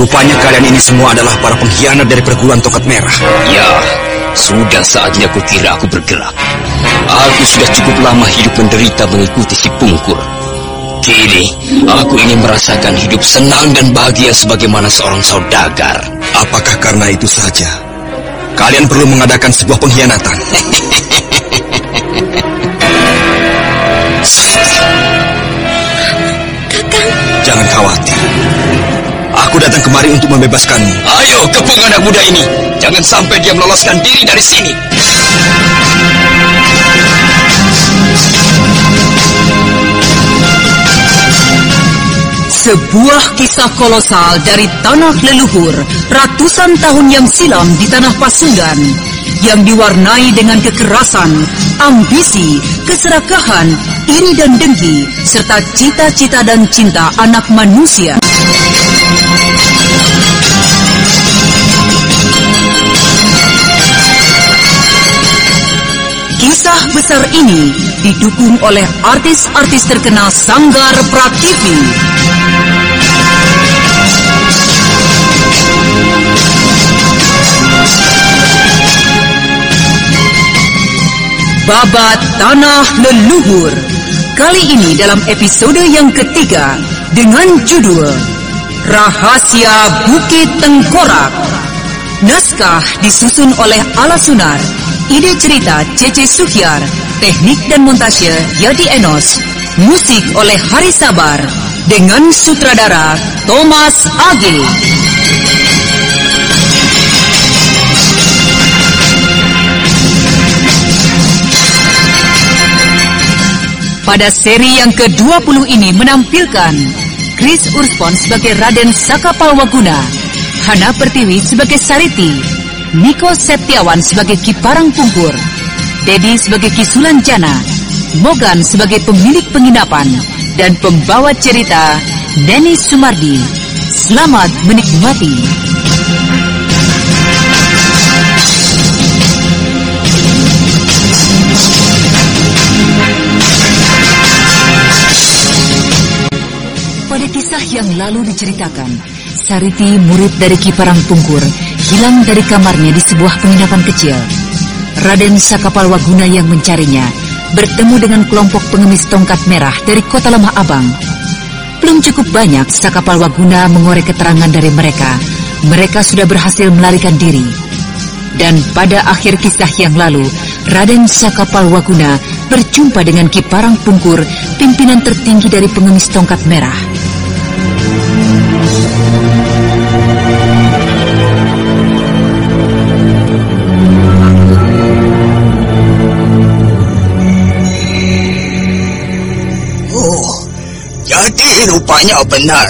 Rupanya kalian ini semua adalah para pengkhianat dari perguruan Tokat Merah. Ya, sudah saatnya aku kira aku bergerak. Aku sudah cukup lama hidup menderita mengikuti si pungkur. Kini, aku ingin merasakan hidup senang dan bahagia sebagaimana seorang saudagar. Apakah karena itu saja? Kalian perlu mengadakan sebuah pengkhianatan. Jangan khawatir. Aku datang kemari untuk membebaskanmu. Ayo, kepung anak muda ini. Jangan sampai dia meloloskan diri dari sini. Sebuah kisah kolosal dari tanah leluhur ratusan tahun yang silam di tanah Pasundan yang diwarnai dengan kekerasan, ambisi, keserakahan, iri dan dengki, serta cita-cita dan cinta anak manusia. Kisah besar ini didukung oleh artis-artis terkenal Sanggar Prativi. Babat Tanah Leluhur. Kali ini dalam episode yang ketiga dengan judul Rahasia Bukit Tengkorak. Naskah disusun oleh Ala Sunar, ide cerita Cece Suhyar, teknik dan montase Yadi Enos, musik oleh Hari Sabar, dengan sutradara Thomas Age. Pada seri yang ke-20 ini menampilkan Chris Urspon sebagai Raden Sakapalwaguna, Hana Pertiwi sebagai Sariti, Niko Septiawan sebagai Kiparang Pungkur, Dedi sebagai Kisulan Jana, Mogan sebagai pemilik penginapan, dan pembawa cerita Neni Sumardi. Selamat menikmati. Kisah yang lalu diceritakan, Sariti, murid dari Kiparang Tungkur, hilang dari kamarnya di sebuah penginapan kecil. Raden Sakapalwaguna yang mencarinya bertemu dengan kelompok pengemis tongkat merah dari kota Lemah Abang. Belum cukup banyak Sakapalwaguna mengorek keterangan dari mereka. Mereka sudah berhasil melarikan diri. Dan pada akhir kisah yang lalu, Raden Sakapalwaguna berjumpa dengan Kiparang Pungkur, pimpinan tertinggi dari pengemis tongkat merah. Oh, rupanya benar.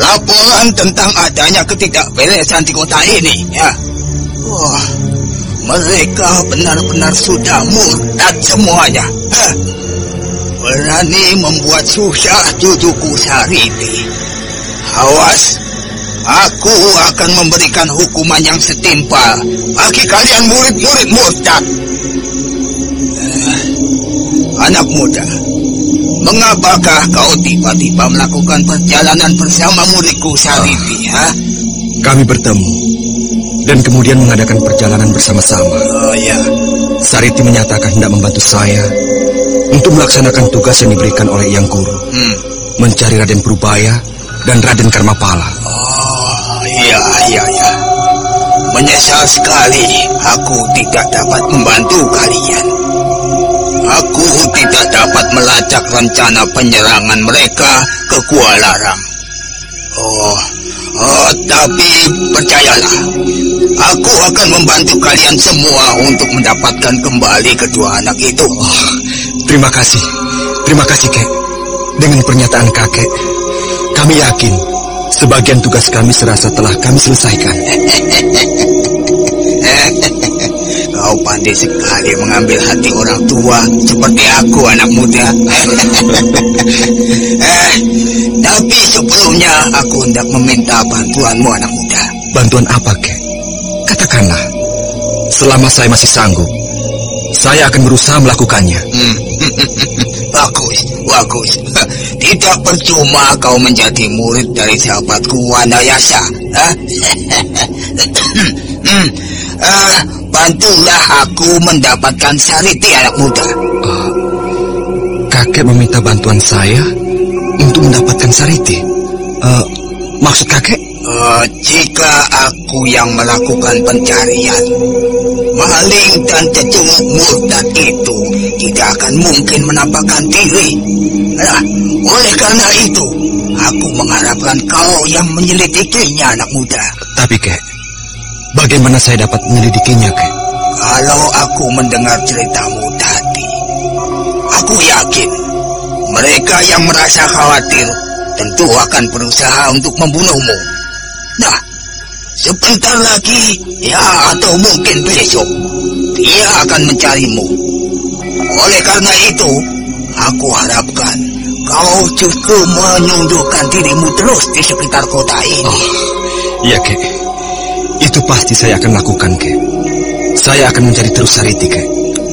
Laporan tentang adanya ketidakberesan di kota ini, ya. Wah, mereka benar-benar sudah murtad semuanya. Hah. Berani membuat susah cucuku Sariti. Awas, aku akan memberikan hukuman yang setimpal bagi kalian murid-murid murtad. Eh, anak muda, Mengapakah kau tiba-tiba melakukan perjalanan bersama muridku Sariti, ha? Kami bertemu dan kemudian mengadakan perjalanan bersama-sama. Oh ya, Sariti menyatakan hendak membantu saya untuk melaksanakan tugas yang diberikan oleh Yang Guru, hmm. mencari Raden Purbaya dan Raden Karmapala. Oh, iya, iya, iya. Menyesal sekali aku tidak dapat membantu kalian. Aku tidak dapat melacak rencana penyerangan mereka ke Gua Larang. Oh, oh, tapi percayalah, aku akan membantu kalian semua untuk mendapatkan kembali kedua anak itu. Oh, terima kasih. Terima kasih, Kek. Dengan pernyataan kakek, kami yakin sebagian tugas kami serasa telah kami selesaikan. Kau pandai sekali mengambil hati orang tua seperti aku anak muda. eh, tapi sebelumnya aku hendak meminta bantuanmu anak muda. Bantuan apa, Kek? Katakanlah. Selama saya masih sanggup, saya akan berusaha melakukannya. Hmm. Bagus, bagus. Tidak percuma kau menjadi murid dari sahabatku Wanayasa. Uh, bantulah aku mendapatkan Sariti anak muda. Kakek meminta bantuan saya untuk mendapatkan Sariti. Uh, maksud kakek? Uh, jika aku yang melakukan pencarian, maling dan cecunguk murtad itu tidak akan mungkin menampakkan diri. Nah, oleh karena itu, aku mengharapkan kau yang menyelidikinya, anak muda. Tapi, kek, bagaimana saya dapat menyelidikinya, kek? Kalau aku mendengar ceritamu tadi, aku yakin mereka yang merasa khawatir tentu akan berusaha untuk membunuhmu. Nah, sebentar lagi, ya atau mungkin besok, dia akan mencarimu. Oleh karena itu, aku harapkan kau justru menyundukkan dirimu terus di sekitar kota ini. Oh, iya, Kek. Itu pasti saya akan lakukan, Kek. Saya akan mencari terus Sariti, Kek.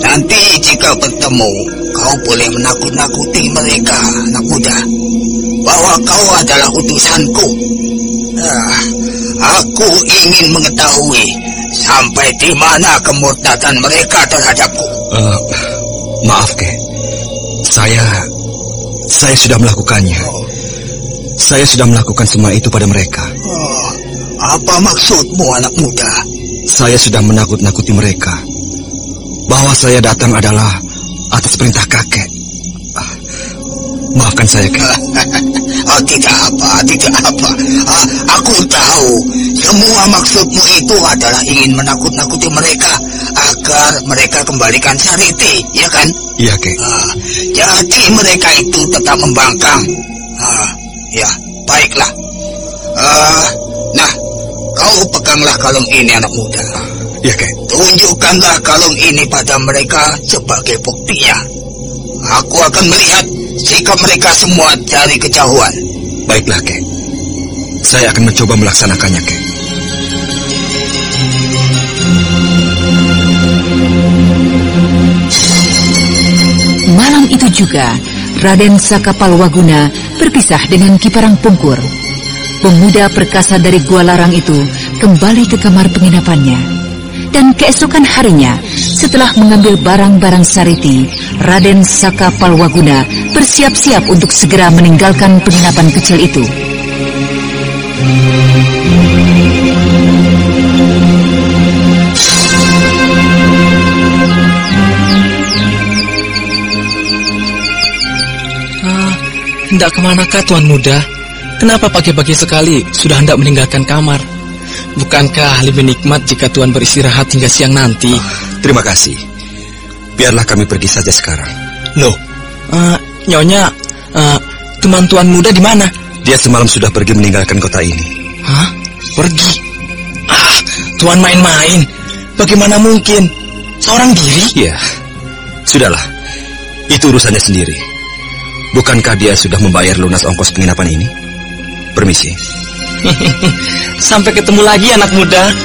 Nanti jika bertemu, kau boleh menakut-nakuti mereka, anak muda. Bahwa kau adalah utusanku. Nah, aku ingin mengetahui sampai di mana kemurtadan mereka terhadapku. Uh, maaf, Kek. Saya... Saya sudah melakukannya. Saya sudah melakukan semua itu pada mereka. Oh, apa maksudmu, anak muda? Saya sudah menakut-nakuti mereka. Bahwa saya datang adalah atas perintah kakek. Ah, maafkan saya, Kek. oh, tidak apa, tidak apa. Ah, aku tahu semua maksudmu itu adalah ingin menakut-nakuti mereka agar mereka kembalikan Sariti, ya kan? Iya, Kek. Ah, jadi mereka itu tetap membangkang. Ah, ya, baiklah. Ah, nah, kau peganglah kalung ini anak muda. Iya, Kek. Tunjukkanlah kalung ini pada mereka sebagai buktinya. Aku akan melihat sikap mereka semua dari kejauhan. Baiklah, Kek. Saya akan mencoba melaksanakannya, Kek. Malam itu juga, Raden Sakapalwaguna berpisah dengan Kiparang Pungkur. Pemuda perkasa dari Gua Larang itu kembali ke kamar penginapannya. Dan keesokan harinya, setelah mengambil barang-barang Sariti, Raden Sakapalwaguna bersiap-siap untuk segera meninggalkan penginapan kecil itu. Hendak ke manakah Tuan Muda? Kenapa pagi-pagi sekali sudah hendak meninggalkan kamar? Bukankah lebih nikmat jika Tuan beristirahat hingga siang nanti? Oh, terima kasih. Biarlah kami pergi saja sekarang. Loh, uh, Nyonya, uh, teman Tuan Muda di mana? Dia semalam sudah pergi meninggalkan kota ini. Hah? Pergi? Ah, Tuan main-main. Bagaimana mungkin? Seorang diri? Iya. Sudahlah. Itu urusannya sendiri. Bukankah dia sudah membayar lunas ongkos penginapan ini? Permisi. Sampai ketemu lagi anak muda.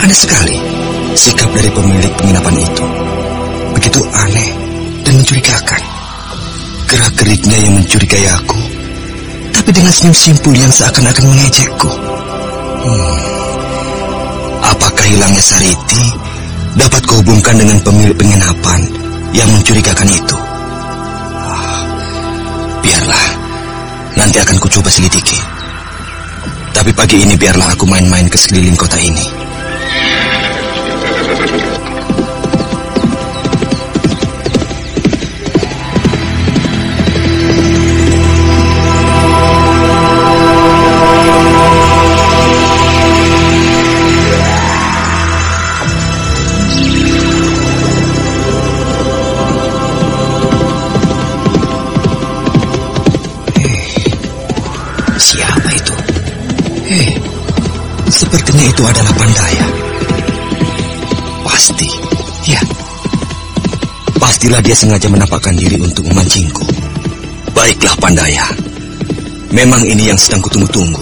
Aneh sekali sikap dari pemilik penginapan itu. Begitu aneh dan mencurigakan. Gerak-geriknya yang mencurigai aku. Tapi dengan senyum simpul yang seakan-akan mengejekku. Hmm. Apakah hilangnya Sariti dapat kuhubungkan dengan pemilik penginapan yang mencurigakan itu? Ah, biarlah, nanti akan kucoba selidiki. Tapi pagi ini biarlah aku main-main ke sekeliling kota ini. Sepertinya itu adalah Pandaya. Pasti. Ya. Pastilah dia sengaja menampakkan diri untuk memancingku. Baiklah Pandaya. Memang ini yang sedang kutunggu-tunggu.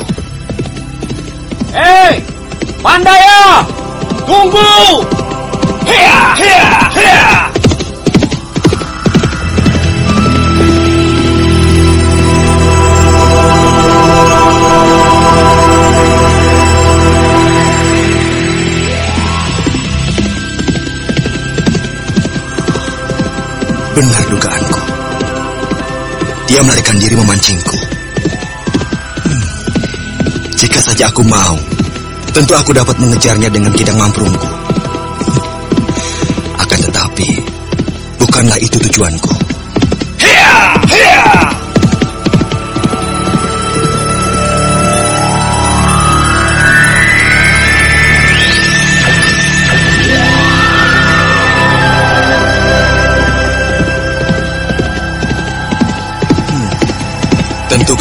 Hei, Pandaya! Tunggu! Hea, hea, hea! Dia melarikan diri memancingku. Hmm. Jika saja aku mau, tentu aku dapat mengejarnya dengan kidang mamprungku. Akan tetapi, bukanlah itu tujuanku.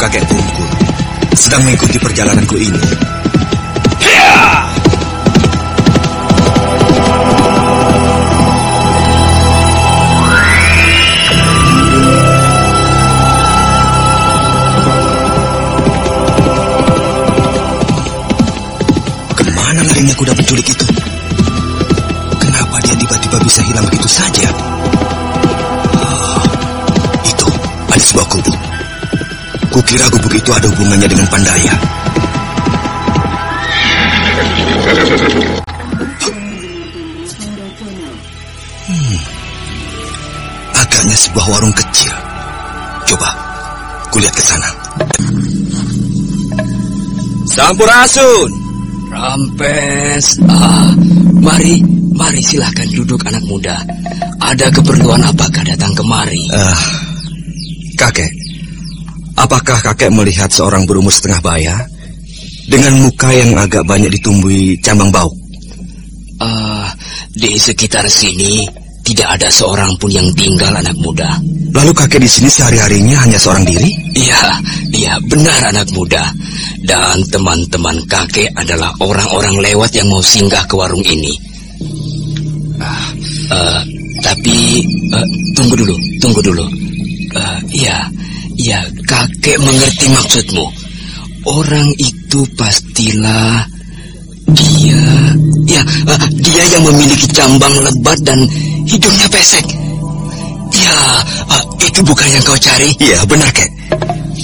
Kakek Bungkul sedang mengikuti perjalananku ini. Ke mana larinya kuda penculik itu? Kenapa dia tiba-tiba bisa hilang begitu saja? Ah, itu ada sebuah gubuk. Kukira gubuk itu ada hubungannya dengan Pandaya. Hmm, agaknya sebuah warung kecil. Coba, kulihat ke sana. Sampurasun. Rampes. Ah, mari, mari silakan duduk anak muda. Ada keperluan apakah datang kemari? Ah, kakek, apakah kakek melihat seorang berumur setengah baya dengan muka yang agak banyak ditumbuhi cambang bau? Ah, di sekitar sini tidak ada seorang pun yang tinggal anak muda. Lalu kakek di sini sehari-harinya hanya seorang diri? Iya, iya benar anak muda. Dan teman-teman kakek adalah orang-orang lewat yang mau singgah ke warung ini. Eh, tapi eh, tunggu dulu, tunggu dulu. Eh, iya, iya kakek mengerti maksudmu. Orang itu pastilah dia, ya eh, dia yang memiliki cambang lebat dan hidungnya pesek. Ya, eh, itu bukan yang kau cari. Iya, benar kek.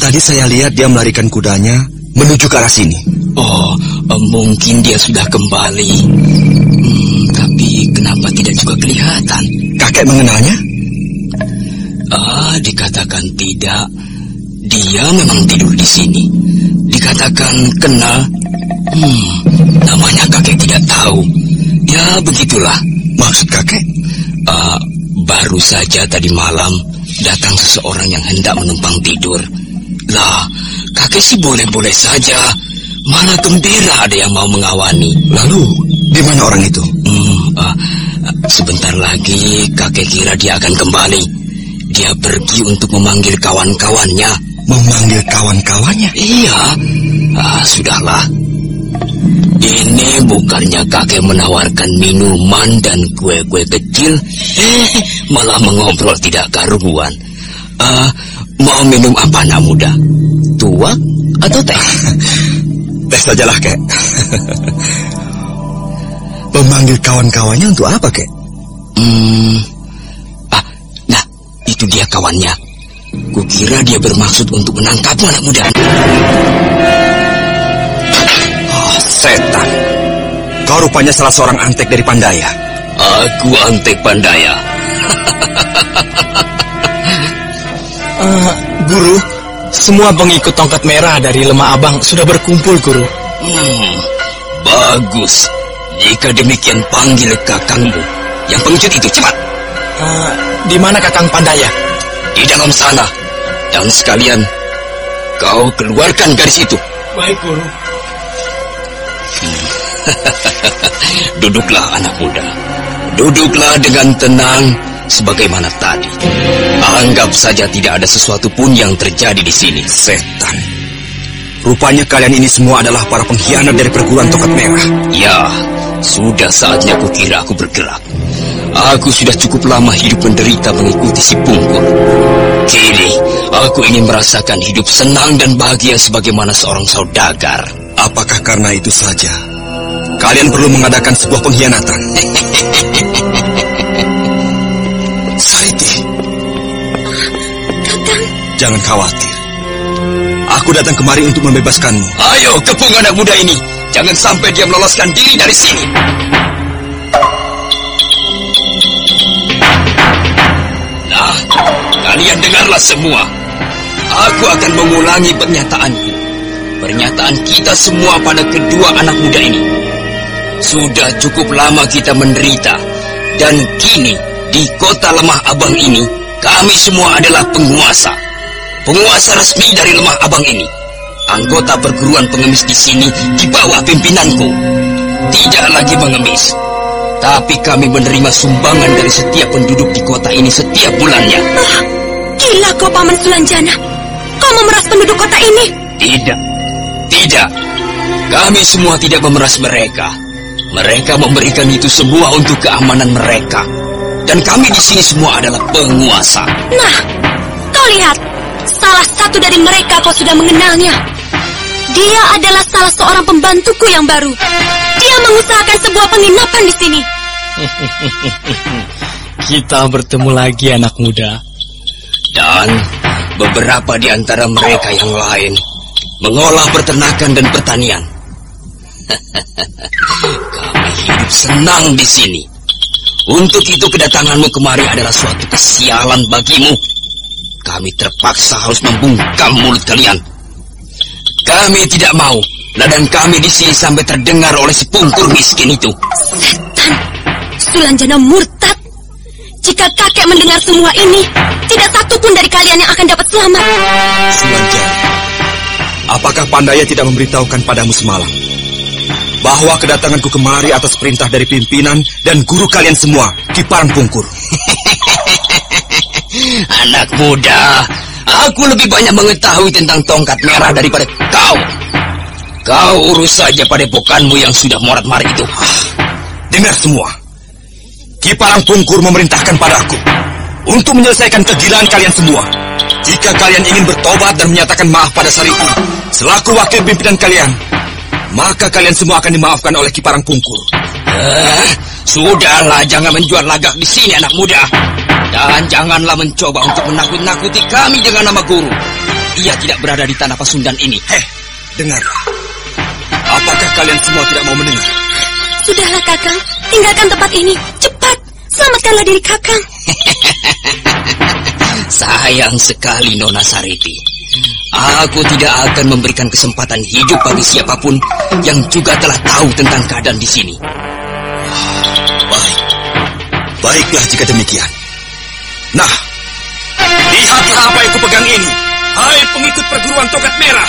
Tadi saya lihat dia melarikan kudanya menuju ke arah sini. Oh, eh, mungkin dia sudah kembali. Hmm, tapi kenapa tidak juga kelihatan? Kakek mengenalnya? Ah, dikatakan tidak. Dia memang tidur di sini. Dikatakan kenal. Hmm, namanya kakek tidak tahu. Ya, begitulah. Maksud kakek? Ah, baru saja tadi malam datang seseorang yang hendak menumpang tidur. Lah, kakek sih boleh-boleh saja. Mana gembira ada yang mau mengawani. Lalu, di mana orang itu? Hmm, ah, sebentar lagi kakek kira dia akan kembali. Dia pergi untuk memanggil kawan-kawannya. Memanggil kawan-kawannya? Iya, ah, sudahlah. Ini bukannya kakek menawarkan minuman dan kue-kue kecil, eh, malah mengobrol tidak karuan. Ah, mau minum apa anak muda? Tua atau teh? Teh sajalah, kek. Memanggil kawan-kawannya untuk apa, kek? Hmm, ah, nah, itu dia kawannya. Kukira dia bermaksud untuk menangkapmu anak muda. Oh, setan. Kau rupanya salah seorang antek dari Pandaya. Aku antek pandaya. Eh, guru, semua pengikut tongkat merah dari Lemah Abang sudah berkumpul, Guru. Hmm, bagus. Jika demikian panggil kakangmu. Yang pengecut itu cepat. Eh, di mana Kakang Pandaya? Di dalam sana. Dan sekalian kau keluarkan garis itu. Baik, Guru. Duduklah anak muda. Duduklah dengan tenang sebagaimana tadi. Anggap saja tidak ada sesuatu pun yang terjadi di sini. Setan. Rupanya kalian ini semua adalah para pengkhianat dari perguruan tongkat merah. Ya, sudah saatnya aku kira aku bergerak. Aku sudah cukup lama hidup menderita mengikuti si pungkur. Kini, aku ingin merasakan hidup senang dan bahagia sebagaimana seorang saudagar. Apakah karena itu saja kalian perlu mengadakan sebuah pengkhianatan? Sariti, Kakang, jangan khawatir. Aku datang kemari untuk membebaskanmu. Ayo, kepung anak muda ini. Jangan sampai dia meloloskan diri dari sini. Kalian dengarlah semua. Aku akan mengulangi pernyataanku. Pernyataan kita semua pada kedua anak muda ini. Sudah cukup lama kita menderita. Dan kini, di kota lemah abang ini, kami semua adalah penguasa. Penguasa resmi dari lemah abang ini. Anggota perguruan pengemis di sini di bawah pimpinanku. Tidak lagi mengemis. Tapi kami menerima sumbangan dari setiap penduduk di kota ini setiap bulannya. Gila kau Paman Sulanjana. Kau memeras penduduk kota ini. Tidak. Tidak. Kami semua tidak memeras mereka. Mereka memberikan itu semua untuk keamanan mereka. Dan kami di sini semua adalah penguasa. Nah, kau lihat. Salah satu dari mereka kau sudah mengenalnya. Dia adalah salah seorang pembantuku yang baru. Dia mengusahakan sebuah penginapan di sini. Kita bertemu lagi anak muda. Dan beberapa di antara mereka yang lain mengolah peternakan dan pertanian. Kami hidup senang di sini. Untuk itu kedatanganmu kemari adalah suatu kesialan bagimu. Kami terpaksa harus membungkam mulut kalian. Kami tidak mau ladang kami di sini sampai terdengar oleh si pungkur miskin itu. Setan. Sulanjana murtad. Jika kakek mendengar semua ini, tidak satu pun dari kalian yang akan dapat selamat. Sulanjana, apakah Pandaya tidak memberitahukan padamu semalam bahwa kedatanganku kemari atas perintah dari pimpinan dan guru kalian semua, Ki Parang Pungkur? Anak muda, aku lebih banyak mengetahui tentang tongkat merah daripada kau. Kau urus saja padepokanmu yang sudah morat-marit itu. Dengar semua. Ki Parang Pungkur memerintahkan padaku untuk menyelesaikan kegilaan kalian semua. Jika kalian ingin bertobat dan menyatakan maaf pada Sariti selaku wakil pimpinan kalian, maka kalian semua akan dimaafkan oleh Ki Parang Pungkur. Eh, sudahlah, jangan menjual lagak di sini anak muda. Dan janganlah mencoba untuk menakut-nakuti kami dengan nama guru. Ia tidak berada di tanah Pasundan ini. Heh, dengarlah. Apakah kalian semua tidak mau mendengar? Sudahlah kakang, tinggalkan tempat ini. Cepat, selamatkanlah diri kakang. Sayang sekali Nona Sariti. Aku tidak akan memberikan kesempatan hidup bagi siapa pun yang juga telah tahu tentang keadaan di sini. Baik. Baiklah jika demikian. Nah, lihatlah apa yang kupegang ini. Hai pengikut perguruan tongkat merah.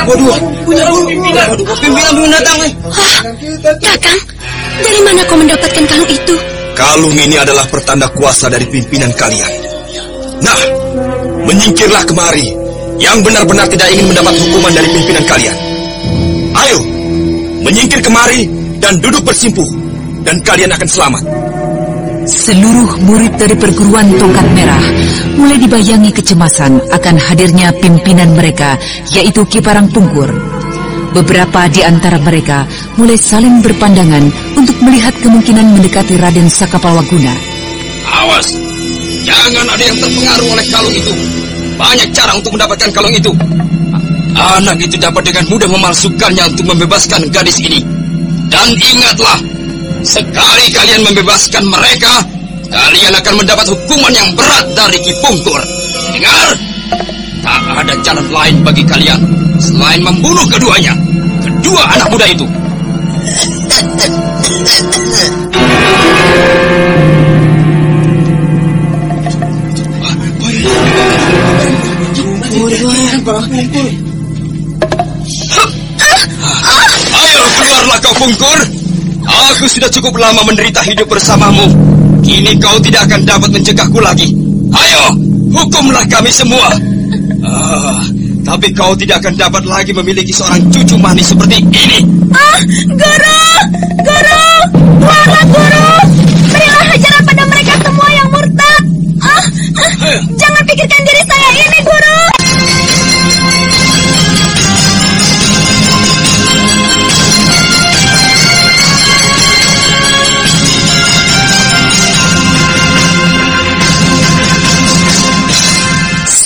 Waduh, waduh, pimpinan belum datang nih. Hah, kakang, dari mana kau mendapatkan kalung itu? Kalung ini adalah pertanda kuasa dari pimpinan kalian. Nah, menyingkirlah kemari yang benar-benar tidak ingin mendapat hukuman dari pimpinan kalian. Ayo, menyingkir kemari dan duduk bersimpuh, dan kalian akan selamat. Seluruh murid dari perguruan tongkat merah mulai dibayangi kecemasan akan hadirnya pimpinan mereka, yaitu Kiparang Pungkur. Beberapa di antara mereka mulai saling berpandangan untuk melihat kemungkinan mendekati Raden Sakapalwaguna. Awas, jangan ada yang terpengaruh oleh kalung itu. Banyak cara untuk mendapatkan kalung itu. Anak itu dapat dengan mudah memalsukannya untuk membebaskan gadis ini. Dan ingatlah, sekali kalian membebaskan mereka, kalian akan mendapat hukuman yang berat dari Ki Pungkur. Dengar? Tak ada jalan lain bagi kalian selain membunuh keduanya. Kedua anak muda itu. Ayo keluarlah kau Pungkur. Aku sudah cukup lama menderita hidup bersamamu. Kini kau tidak akan dapat mencegahku lagi. Ayo, hukumlah kami semua. Ah, tapi kau tidak akan dapat lagi memiliki seorang cucu manis seperti ini. Ah, guru! Guru! Guru!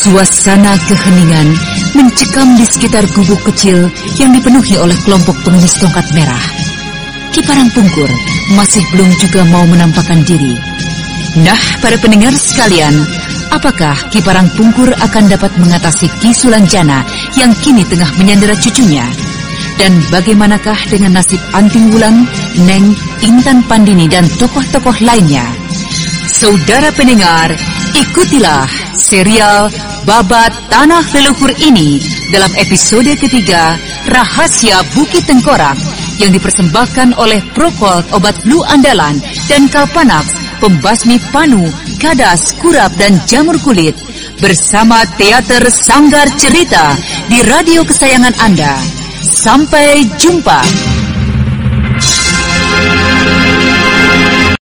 Suasana keheningan mencekam di sekitar gubuk kecil yang dipenuhi oleh kelompok pengemis tongkat merah. Kiparang Pungkur masih belum juga mau menampakkan diri. Nah, para pendengar sekalian, apakah Kiparang Pungkur akan dapat mengatasi Ki Sulanjana yang kini tengah menyandera cucunya? Dan bagaimanakah dengan nasib Anting Wulan, Neng, Intan Pandini, dan tokoh-tokoh lainnya? Saudara pendengar, ikutilah serial Babat Tanah Leluhur ini dalam episode ketiga Rahasia Bukit Tengkorak yang dipersembahkan oleh Procold Obat Flu Andalan dan Kalpanax Pembasmi Panu, Kadas, Kurap dan Jamur Kulit bersama Teater Sanggar Cerita di radio kesayangan Anda. Sampai jumpa.